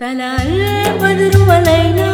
طلع البدر علينا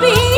بھی